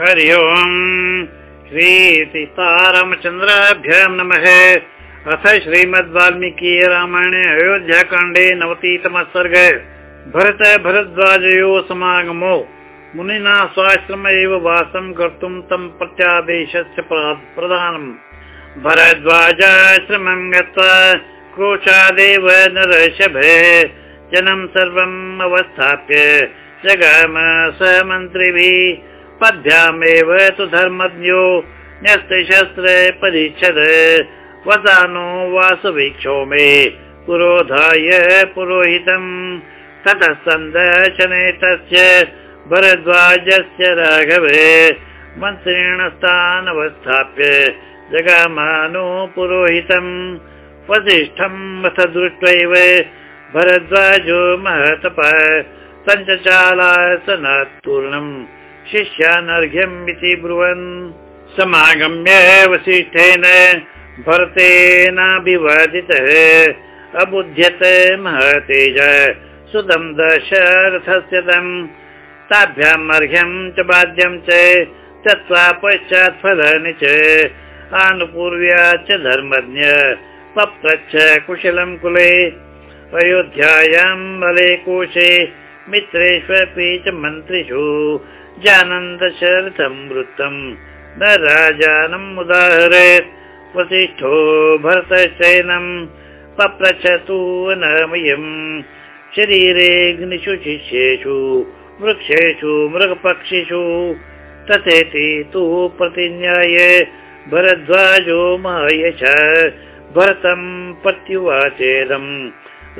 हरि ओम्। श्रीसीतारामचन्द्राभ्यां नमः। अथ श्रीमद् वाल्मीकि रामायणे अयोध्याकाण्डे नवतितमः सर्ग। भरत भरद्वाजयो समागमो। मुनिना स्वाश्रम एव वासं कर्तुं तं प्रत्यादेशस्य प्रदानम् भरद्वाजाश्रमं गत्वा क्रोशादेव नरषभे जनं सर्वम् अवस्थाप्य जगाम स मन्त्रिभिः पद्भ्यामेव तु धर्मज्ञो न्यस्तशस्त्र परिच्छद। वदानो वासवीक्षो मे पुरोधाय पुरोहितम्। ततः सन्दर्शने तस्य भरद्वाजस्य राघवे मन्त्रेण स्थानवस्थाप्य जगामानो पुरोहितम्। वसिष्ठम् अथ दृष्ट्वैव भरद्वाजो महतप सनात्पूर्णम् शिष्यानर्घ्यम् इति ब्रुवन्। समागम्य वसिष्ठेन भरतेनाभिवादितः। अबुध्यत महतेज सुतम् दशरथस्य तम् ताभ्याम् अर्घ्यम् च बाध्यम् च त्यक्त्वा पश्चात् फलानि च। आनुपूर्व्या च कुशलम् कुले। अयोध्यायाम् बले कोशे मित्रेष्वपि च मन्त्रिषु जानन्दशरथम् वृत्तम् न राजानम् उदाहरेत् वसिष्ठो भरतशयनम् पप्रच्छतु अनमयम् शरीरेऽग्निषु शिष्येषु वृक्षेषु मृगपक्षिषु तथेति तु प्रतिज्ञाय भरद्वाजो मायश भरतम् प्रत्युवाचेदम्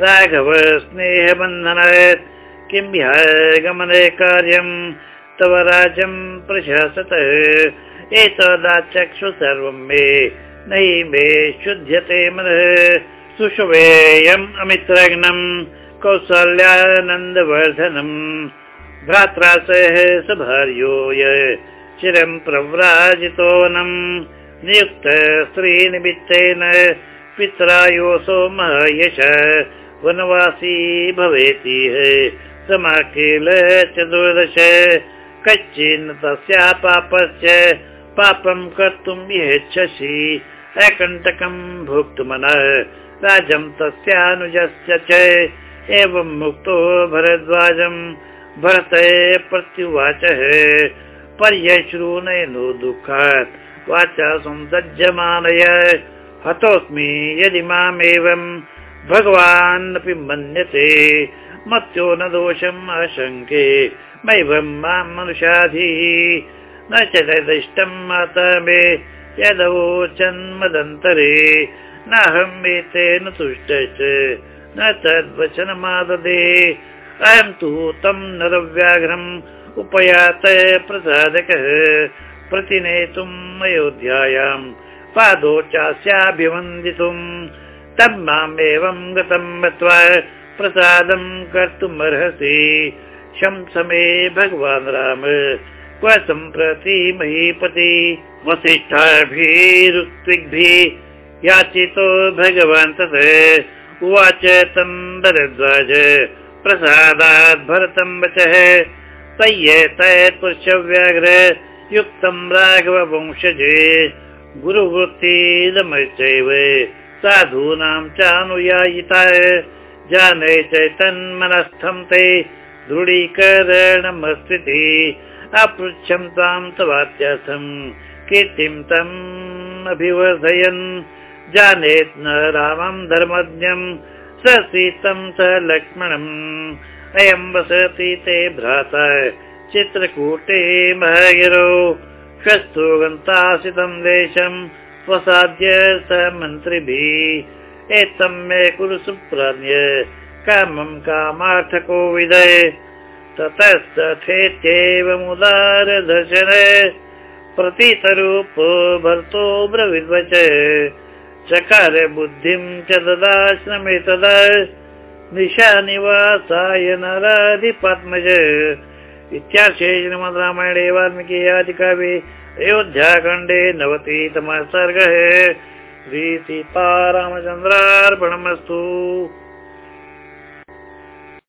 राघव स्नेहबन्धनात् किं गमने कार्यम् तव राजम् प्रशासतः। एतदाचक्षु सर्वं मे नै मे शुध्यते मनः। सुषुवेयम् अमित्रग्नम् कौसल्यानन्दवर्धनम्। भ्रात्रा सह सभार्यो य चिरम् प्रव्राजितोनम् नियुक्त स्त्रीनिमित्तेन पित्रायोऽसो महयश। वनवासी भवेतिह समाखिल चतुर्दश कश्चिन् तस्या पापस्य पापं कर्तुम् इच्छसि अकण्टकम् भोक्तुमनः राजं तस्यानुजस्य च। एवं मुक्तो भरद्वाजम् भरत प्रत्युवाचः। पर्यश्रूनयनो दुःखात् वाचा संसज्जमानय हतोऽस्मि यदि मामेवम् भगवान् अपि मन्यते मत्यो न दोषम् आशङ्के मैवं मां मनुषाधिः। न च तदिष्टम् माता मे यदवोचन्मदन्तरे नाहम् एतेन तुष्टश्च न तद्वचनमाददे। अहं तु तं नरव्याघ्रम् उपयात प्रसादकः। प्रतिनेतुम् अयोध्यायाम् पादो चास्याभिवन्दितुम् तम् मामेवम् गतम् मत्वा प्रसादम् कर्तुमर्हसि शंसमे भगवान् राम। क्व सम्प्रति महीपति वसिष्ठाभिरुक्तिग्भिः याचितो भगवान् तत्। उवाच तं भरद्वाज। प्रसादात् भरतं वचः। पुरुषव्याघ्र युक्तं राघववंशजे। गुरुवृत्तिदमश्चैव साधूनां चानुयायिता जाने चैतन्मनस्थं ते दृढीकरणमस्ति अपृच्छं त्वां तवात्यर्थम् कीर्तिं तम् अभिवर्धयन्। जानेत् न रामं धर्मज्ञम् स सीतं स लक्ष्मणम्। अयं वसति ते भ्राता चित्रकूटे महगिरो श्वस्तुगन्तासितं देशम् स्वसाद्य स मन्त्रिभिः एतं मे कुरु सुप्राज्ञ कामं कामार्थको विदय। ततस्तथेत्येवमुदारदर्शन प्रतितरूपो भर्तो ब्रविद्वच। चकार बुद्धिं च ददाश्रमे तदा निशानिवासाय नराधिपद्मज। इत्यार्थे श्रीमद् रामायणे वाल्मीकि आदिकवि अयोध्याखण्डे नवतितमः सर्गः श्रीसीतारामचन्द्रार्पणमस्तु